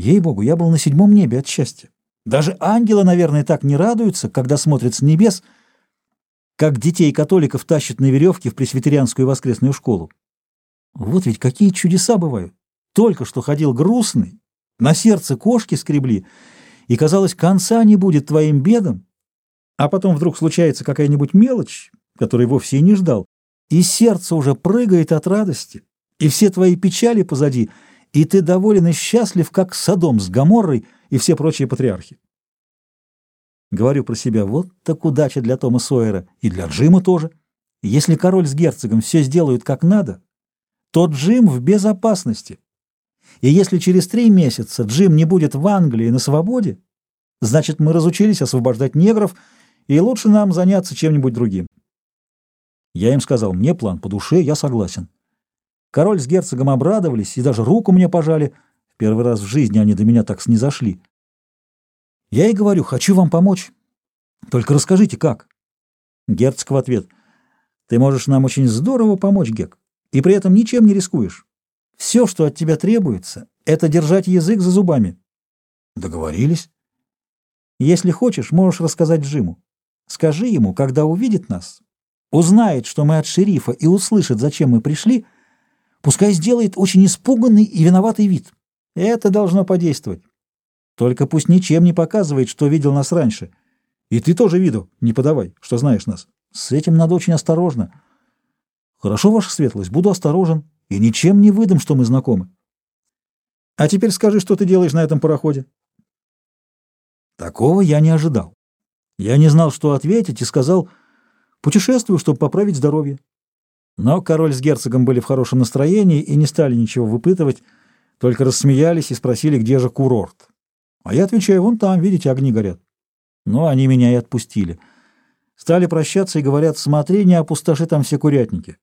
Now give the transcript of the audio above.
Ей-богу, я был на седьмом небе от счастья. Даже ангелы, наверное, так не радуются, когда смотрят с небес, как детей-католиков тащат на веревке в пресвитерианскую воскресную школу. Вот ведь какие чудеса бывают. Только что ходил грустный, на сердце кошки скребли, и, казалось, конца не будет твоим бедам, а потом вдруг случается какая-нибудь мелочь, которой вовсе и не ждал, и сердце уже прыгает от радости, и все твои печали позади, и ты доволен и счастлив, как Содом с Гоморрой и все прочие патриархи. Говорю про себя, вот так удача для Тома Сойера и для Джима тоже. Если король с герцогом все сделают как надо, то Джим в безопасности. И если через три месяца Джим не будет в Англии на свободе, значит, мы разучились освобождать негров, и лучше нам заняться чем-нибудь другим. Я им сказал, мне план по душе, я согласен. Король с герцогом обрадовались и даже руку мне пожали. Первый раз в жизни они до меня так снизошли. Я и говорю, хочу вам помочь. Только расскажите, как. Герцог в ответ, ты можешь нам очень здорово помочь, Гек, и при этом ничем не рискуешь. Все, что от тебя требуется, это держать язык за зубами. Договорились. Если хочешь, можешь рассказать Джиму. Скажи ему, когда увидит нас, узнает, что мы от шерифа и услышит, зачем мы пришли, пускай сделает очень испуганный и виноватый вид. Это должно подействовать. Только пусть ничем не показывает, что видел нас раньше. И ты тоже виду не подавай, что знаешь нас. С этим надо очень осторожно. Хорошо, ваша светлость, буду осторожен и ничем не выдам, что мы знакомы. А теперь скажи, что ты делаешь на этом пароходе. Такого я не ожидал. Я не знал, что ответить, и сказал, путешествую, чтобы поправить здоровье. Но король с герцогом были в хорошем настроении и не стали ничего выпытывать, только рассмеялись и спросили, где же курорт. А я отвечаю, вон там, видите, огни горят. Но они меня и отпустили. Стали прощаться и говорят, смотри, не опустоши там все курятники.